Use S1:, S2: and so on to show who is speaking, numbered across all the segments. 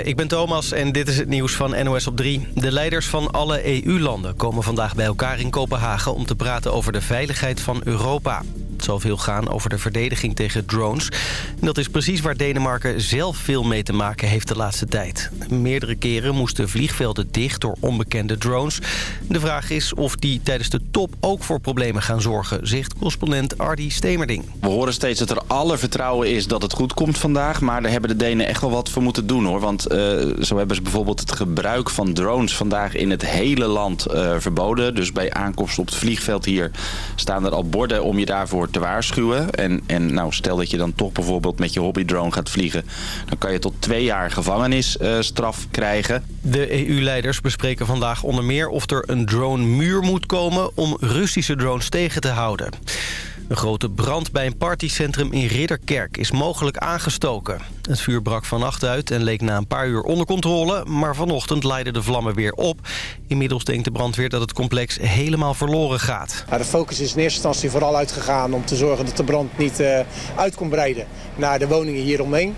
S1: Ik ben Thomas en dit is het nieuws van NOS op 3. De leiders van alle EU-landen komen vandaag bij elkaar in Kopenhagen... om te praten over de veiligheid van Europa. Zal veel gaan over de verdediging tegen drones. En dat is precies waar Denemarken zelf veel mee te maken heeft de laatste tijd. Meerdere keren moesten vliegvelden dicht door onbekende drones. De vraag is of die tijdens de top ook voor problemen gaan zorgen... zegt correspondent Ardi Stemerding.
S2: We horen steeds dat er alle vertrouwen is dat het goed komt vandaag... maar daar hebben de Denen echt wel wat voor moeten doen, hoor. Want uh, zo hebben ze bijvoorbeeld het gebruik van drones vandaag in het hele land uh, verboden. Dus bij aankomst op het vliegveld hier staan er al borden om je daarvoor te waarschuwen. En, en nou, stel dat je dan toch bijvoorbeeld met je hobbydrone gaat vliegen... dan kan je tot twee jaar gevangenisstraf uh, krijgen.
S1: De EU-leiders bespreken vandaag onder meer of er een drone-muur moet komen... om Russische drones tegen te houden. Een grote brand bij een partycentrum in Ridderkerk is mogelijk aangestoken. Het vuur brak vannacht uit en leek na een paar uur onder controle... maar vanochtend leidden de vlammen weer op. Inmiddels denkt de brandweer dat het complex helemaal verloren gaat.
S3: De focus is in eerste instantie vooral uitgegaan om te zorgen dat de brand niet uh, uit kon breiden naar de woningen hieromheen.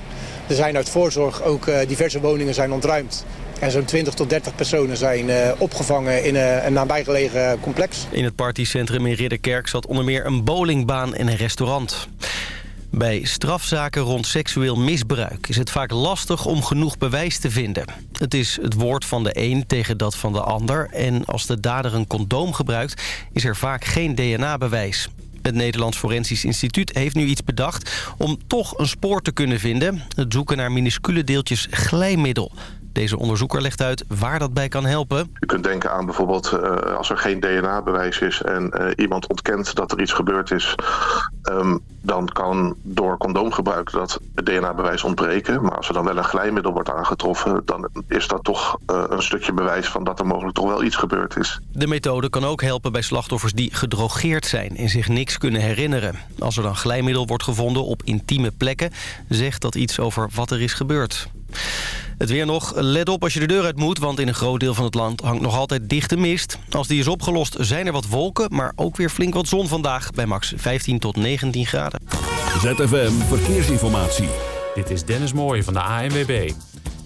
S3: Er zijn uit voorzorg ook uh, diverse woningen zijn ontruimd. En zo'n 20 tot 30 personen zijn uh, opgevangen in uh, een nabijgelegen complex.
S1: In het partycentrum in Ridderkerk zat onder meer een bowlingbaan en een restaurant. Bij strafzaken rond seksueel misbruik is het vaak lastig om genoeg bewijs te vinden. Het is het woord van de een tegen dat van de ander... en als de dader een condoom gebruikt, is er vaak geen DNA-bewijs. Het Nederlands Forensisch Instituut heeft nu iets bedacht... om toch een spoor te kunnen vinden. Het zoeken naar minuscule deeltjes glijmiddel. Deze onderzoeker legt uit waar dat bij kan helpen.
S4: Je kunt denken aan bijvoorbeeld uh, als er geen DNA-bewijs is... en uh, iemand ontkent dat er iets gebeurd is... Um, dan kan door condoomgebruik dat DNA-bewijs ontbreken. Maar als er dan wel een glijmiddel wordt aangetroffen... dan is dat toch uh, een stukje bewijs van dat er mogelijk toch wel iets gebeurd is.
S1: De methode kan ook helpen bij slachtoffers die gedrogeerd zijn... en zich niks kunnen herinneren. Als er dan glijmiddel wordt gevonden op intieme plekken... zegt dat iets over wat er is gebeurd. Het weer nog. Let op als je de deur uit moet, want in een groot deel van het land hangt nog altijd dichte mist. Als die is opgelost zijn er wat wolken, maar ook weer flink wat zon vandaag bij max 15 tot 19 graden.
S5: ZFM Verkeersinformatie.
S6: Dit is Dennis Mooij van de ANWB.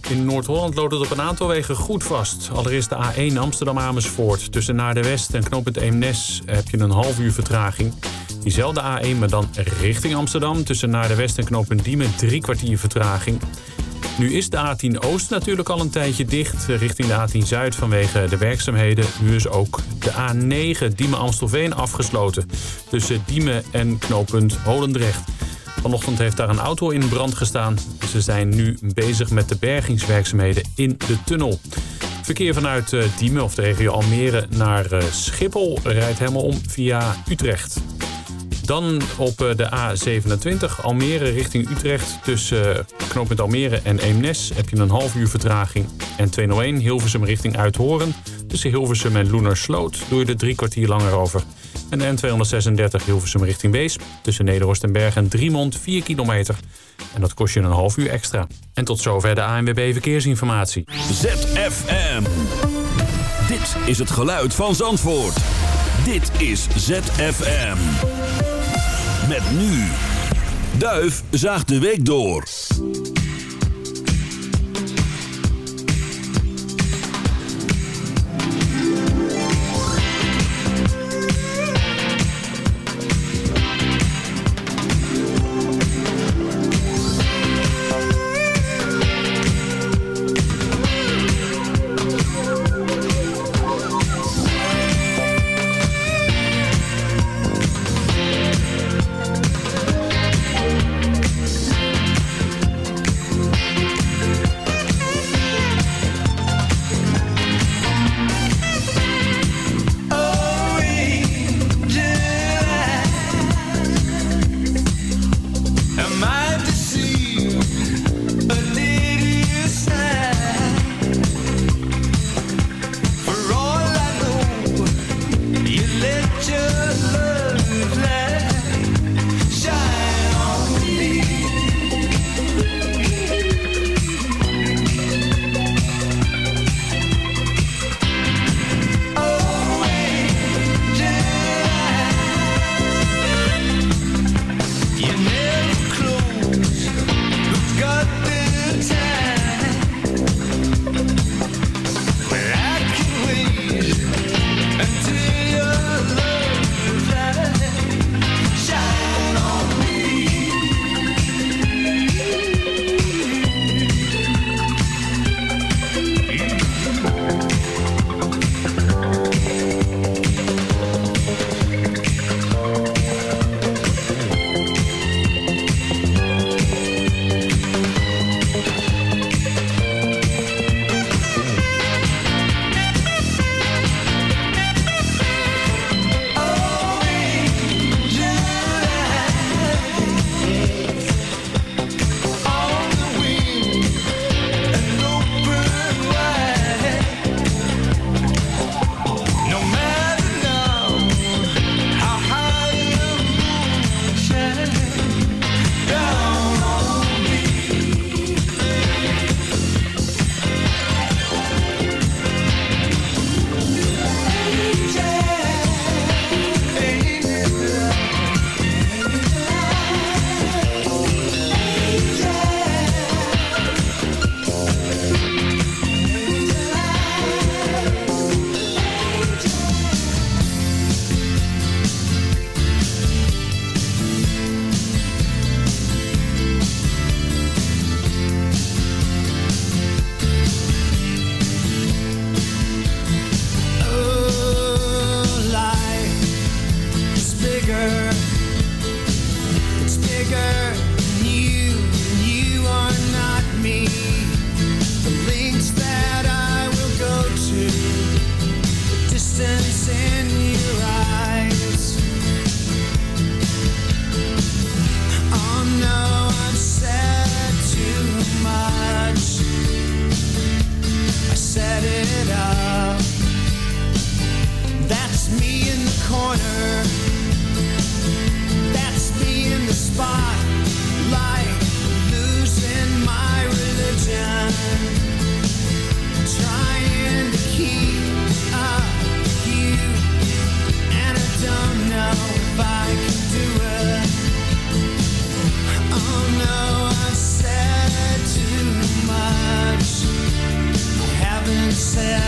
S6: In Noord-Holland loopt het op een aantal wegen goed vast. Allereerst de A1 Amsterdam-Amersfoort. Tussen naar de West en knooppunt Eemnes heb je een half uur vertraging. Diezelfde A1, maar dan richting Amsterdam. Tussen naar de West en knooppunt Diemen drie kwartier vertraging. Nu is de A10 Oost natuurlijk al een tijdje dicht richting de A10 Zuid vanwege de werkzaamheden. Nu is ook de A9 Diemen-Amstelveen afgesloten tussen Diemen en knooppunt Holendrecht. Vanochtend heeft daar een auto in brand gestaan. Ze zijn nu bezig met de bergingswerkzaamheden in de tunnel. Verkeer vanuit Diemen of de regio Almere naar Schiphol rijdt helemaal om via Utrecht. Dan op de A27 Almere richting Utrecht. Tussen knooppunt Almere en Eemnes heb je een half uur vertraging. En 201 Hilversum richting Uithoren. Tussen Hilversum en Loenersloot doe je er drie kwartier langer over. En de N236 Hilversum richting Wees. Tussen Nederhorst en Bergen en Driemond 4 kilometer. En dat kost je een half uur extra. En tot zover de ANWB Verkeersinformatie.
S5: ZFM. Dit is het geluid van Zandvoort. Dit is ZFM. Met nu. Duif zaagt de week door.
S7: Said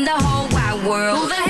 S8: in the whole wide world.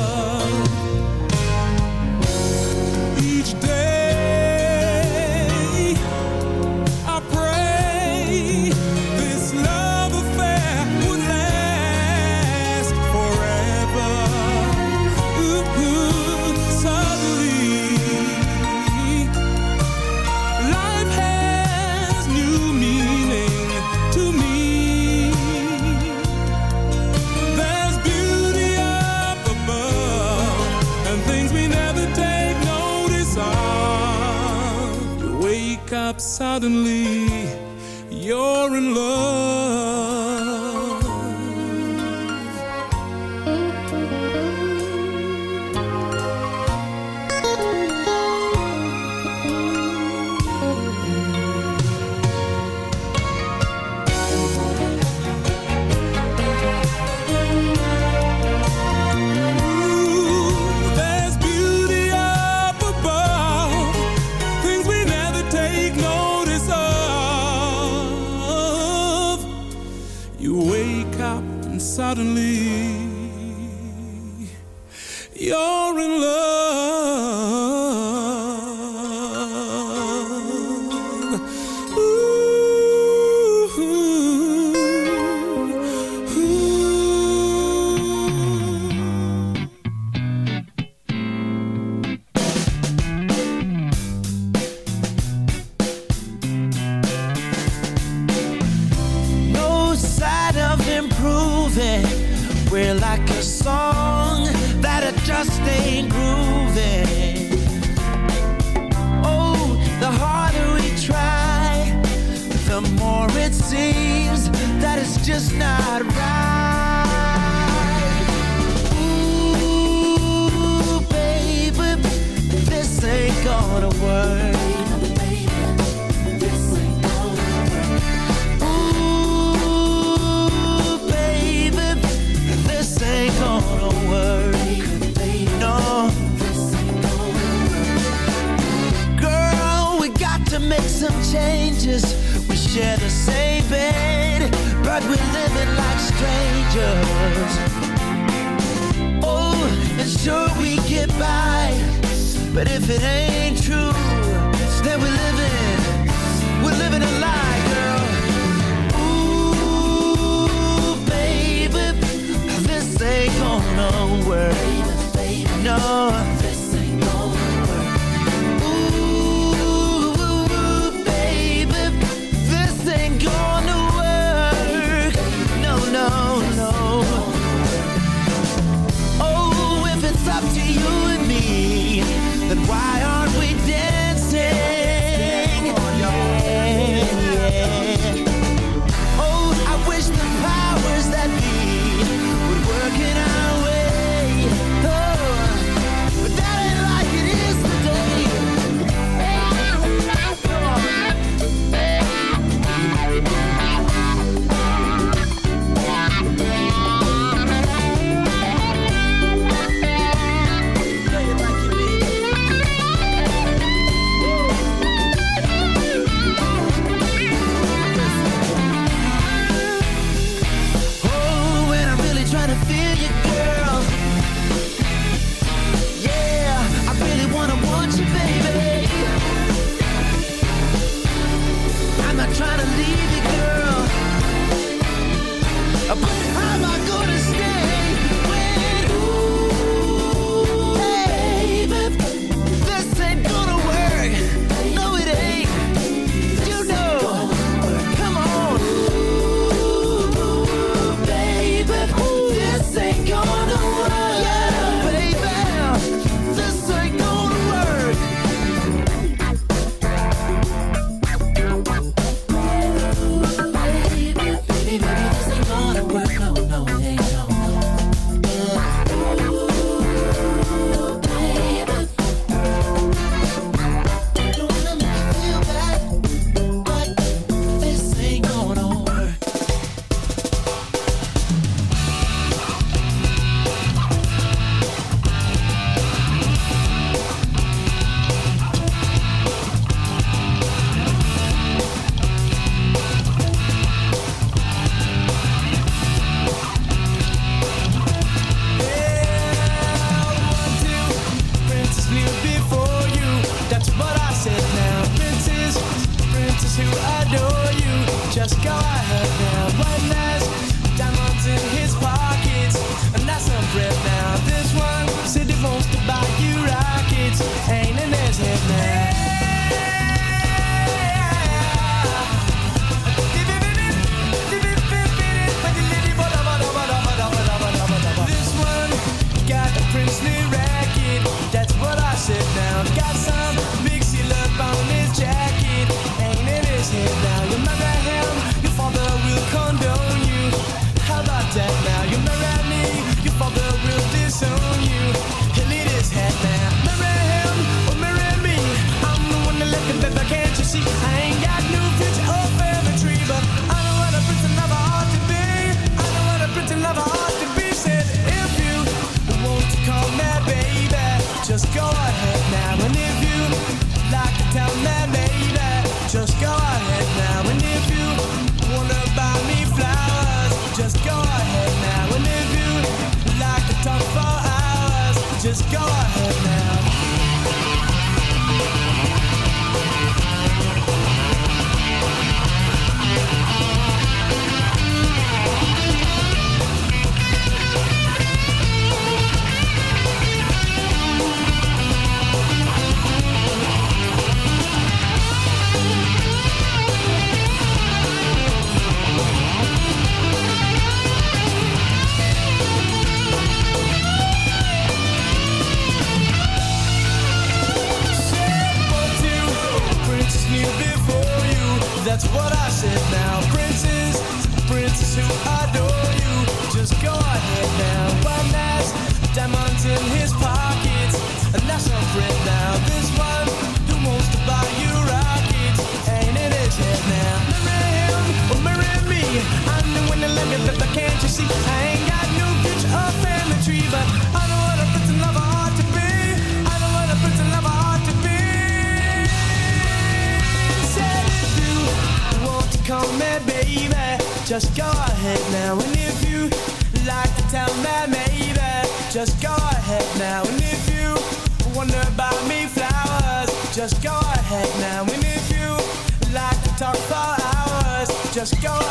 S7: just go.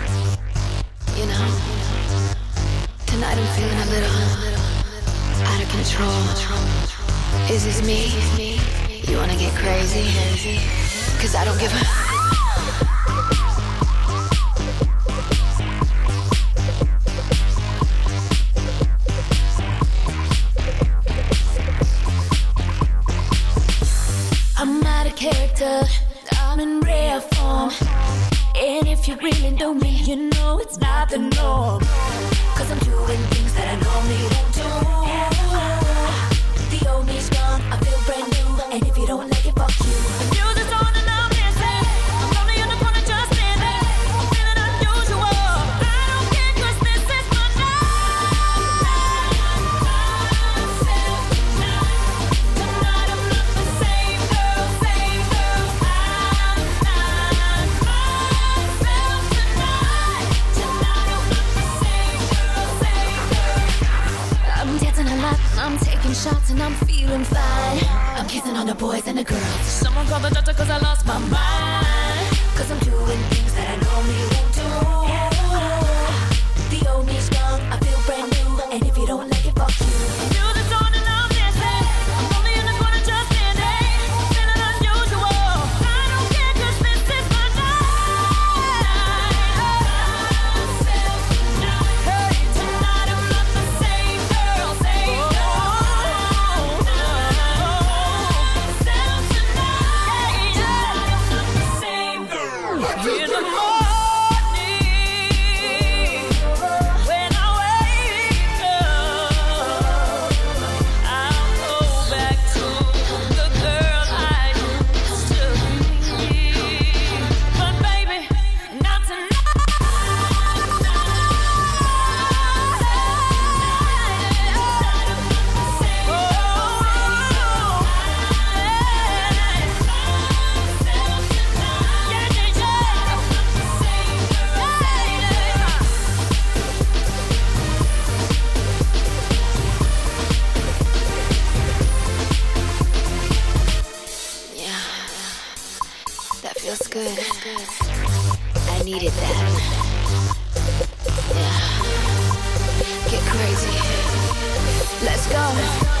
S9: know.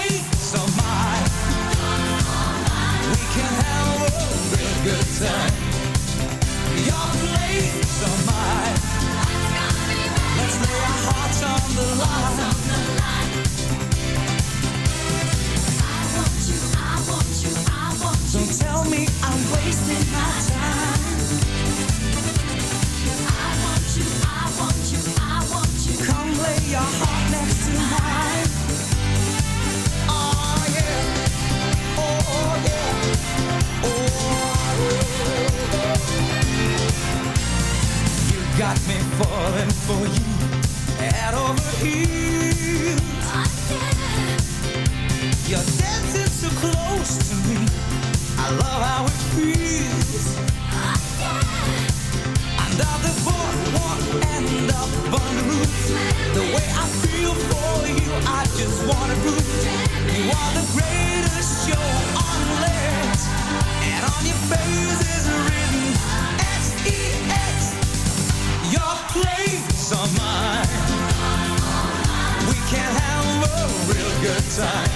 S7: good time. Your place of mine. Let's lay our hearts on the line. Don't tell me I'm wasting my time. Got me falling for you, head over heels. You're dancing so close to me. I love how it feels. Under the boardwalk and up on the roof. The way I feel for you, I just wanna prove you are the greatest show on land. And on your face is written S-E-X. Your place of mine. We can have a real good time.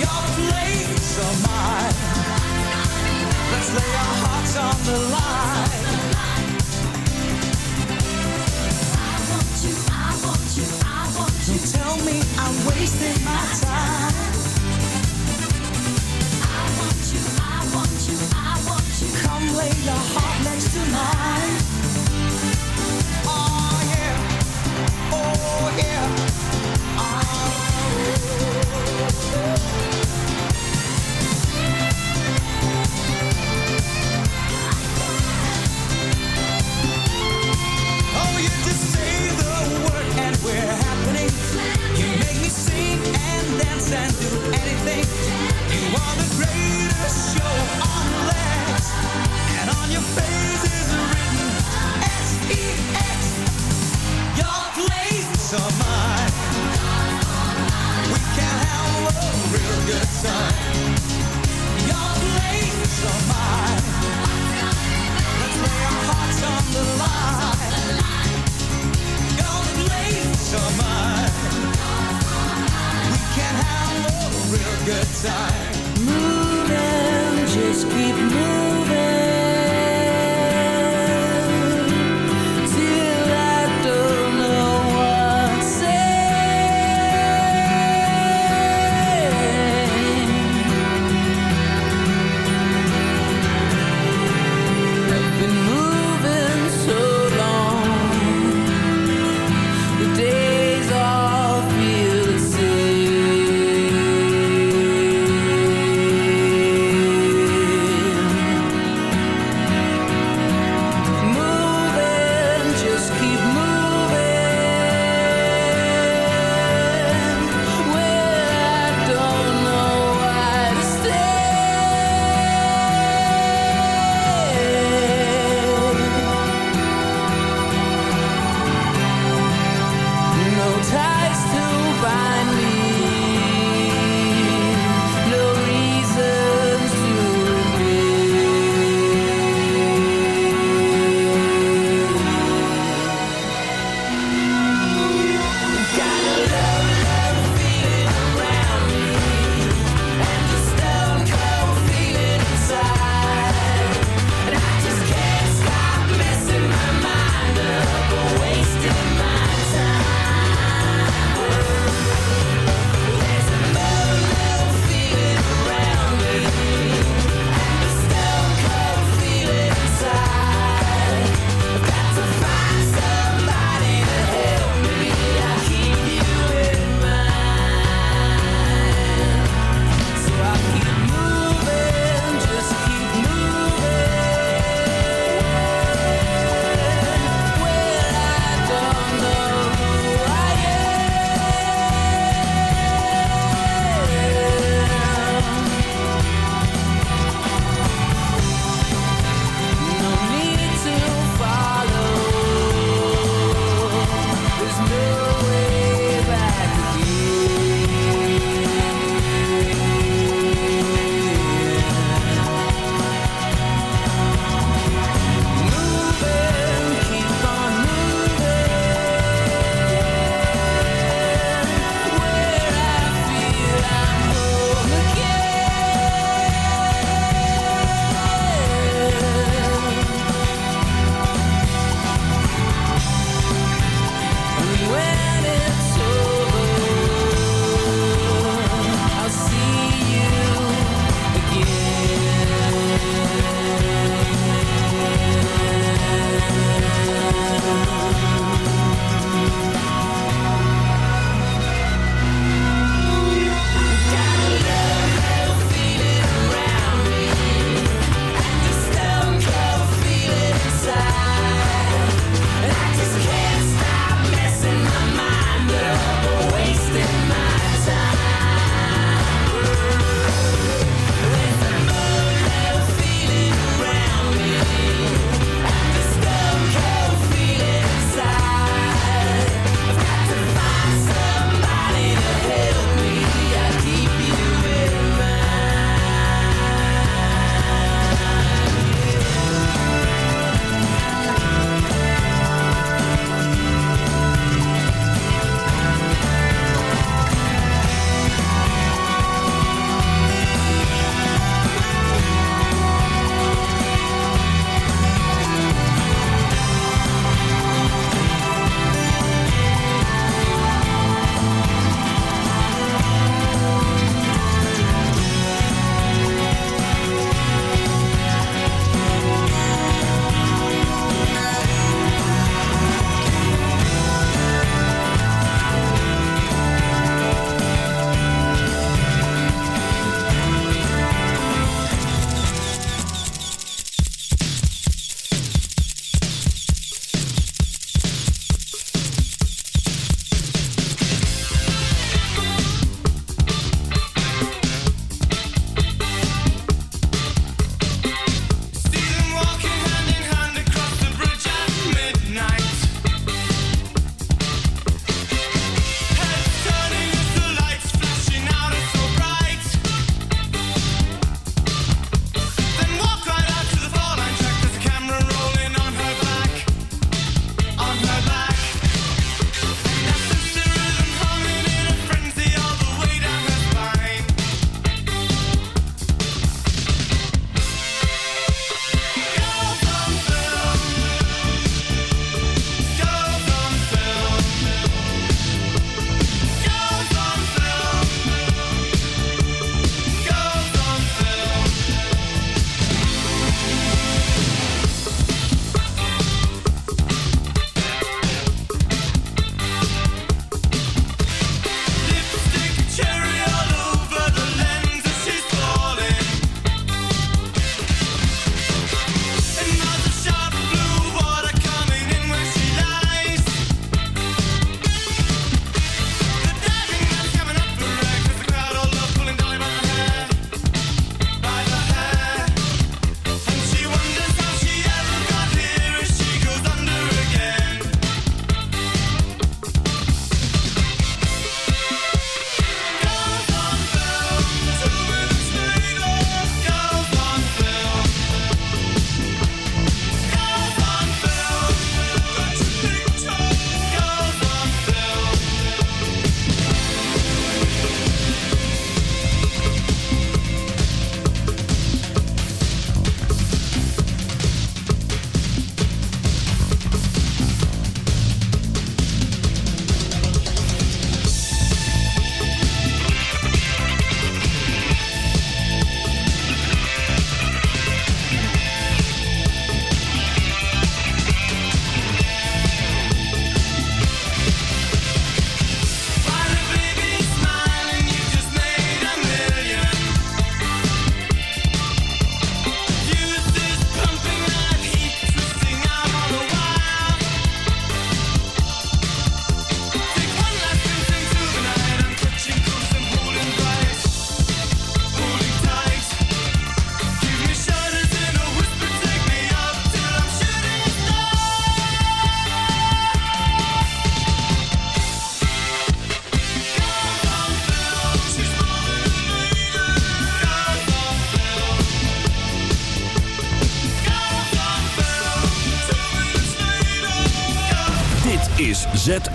S7: Your place of mine. Let's lay our hearts on the line. I want you, I want you, I want you. Don't tell me I'm wasting my time. I want you, I want you, I want you. Come lay your heart next to mine. Your face is written S-E-X. Your place or mine. We can have a real good time. Your place mine. Let's lay our hearts on the line. Your place mine. We can have a real good time. Moving, just keep moving.